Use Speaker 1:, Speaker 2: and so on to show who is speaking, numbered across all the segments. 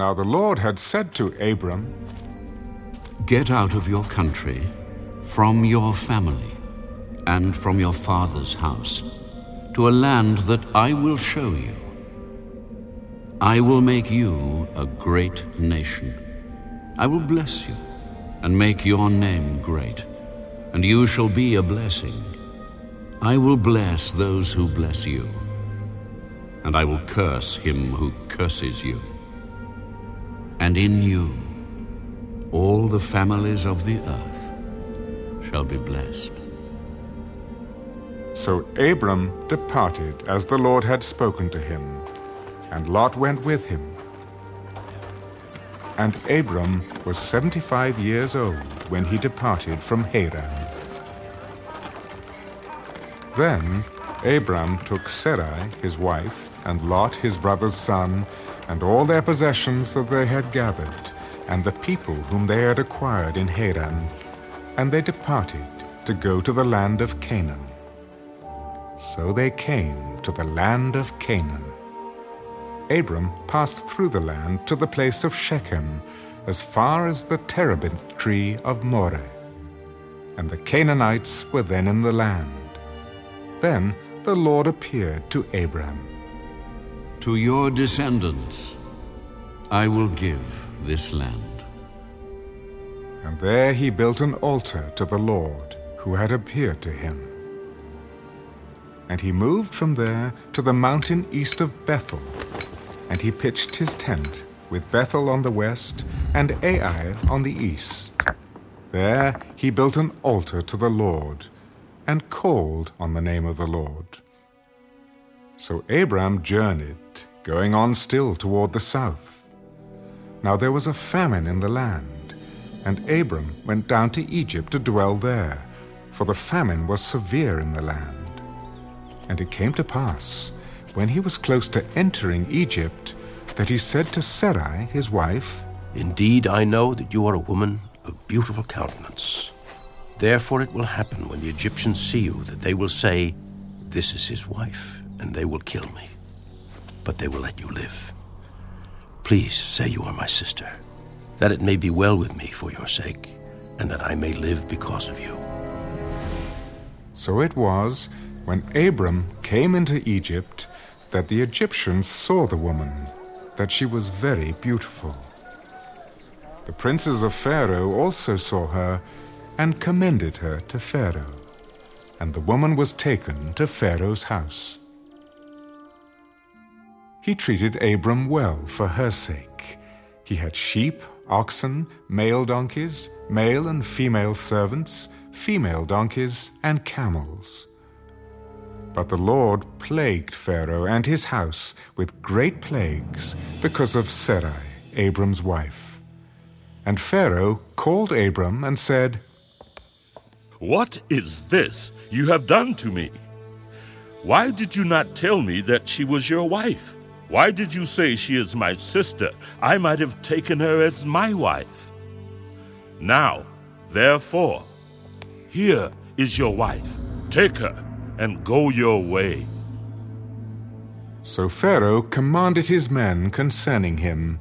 Speaker 1: Now the Lord had said to Abram,
Speaker 2: Get out of your country, from your family, and from your father's house, to a land that I will show you. I will make you a great nation. I will bless you and make your name great, and you shall be a blessing. I will bless those who bless you, and I will curse him who curses you. And in you all the families of the earth shall be blessed.
Speaker 1: So Abram departed as the Lord had spoken to him, and Lot went with him. And Abram was seventy-five years old when he departed from Haran. Then Abram took Sarai his wife, and Lot his brother's son, and all their possessions that they had gathered, and the people whom they had acquired in Haran, and they departed to go to the land of Canaan. So they came to the land of Canaan. Abram passed through the land to the place of Shechem, as far as the terebinth tree of Moreh. And the Canaanites were then in the land. Then the Lord appeared to Abram.
Speaker 2: To your descendants I will give this land.
Speaker 1: And there he built an altar to the Lord, who had appeared to him. And he moved from there to the mountain east of Bethel, and he pitched his tent, with Bethel on the west and Ai on the east. There he built an altar to the Lord, and called on the name of the Lord. So Abram journeyed, going on still toward the south. Now there was a famine in the land, and Abram went down to Egypt to dwell there, for the famine was severe in the land. And it came to pass, when he was close to entering Egypt, that he said to Sarai, his wife,
Speaker 3: Indeed, I know that you are a woman of beautiful countenance. Therefore it will happen when the Egyptians see you that they will say, This is his wife, and they will kill me. But they will let you live. Please say you are my sister, that it may be well with me for your sake, and that I may live because of you.
Speaker 1: So it was, when Abram came into Egypt, that the Egyptians saw the woman, that she was very beautiful. The princes of Pharaoh also saw her and commended her to Pharaoh, and the woman was taken to Pharaoh's house. He treated Abram well for her sake. He had sheep, oxen, male donkeys, male and female servants, female donkeys, and camels. But the Lord plagued Pharaoh and his house with great plagues because of Sarai, Abram's wife. And Pharaoh called Abram and said,
Speaker 4: What is this you have done to me? Why did you not tell me that she was your wife? Why did you say she is my sister? I might have taken her as my wife. Now, therefore, here is your wife. Take her and go your way.
Speaker 1: So Pharaoh commanded his men concerning him,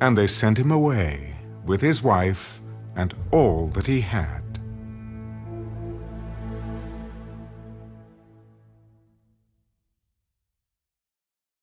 Speaker 1: and they sent him away with his wife and all that he had.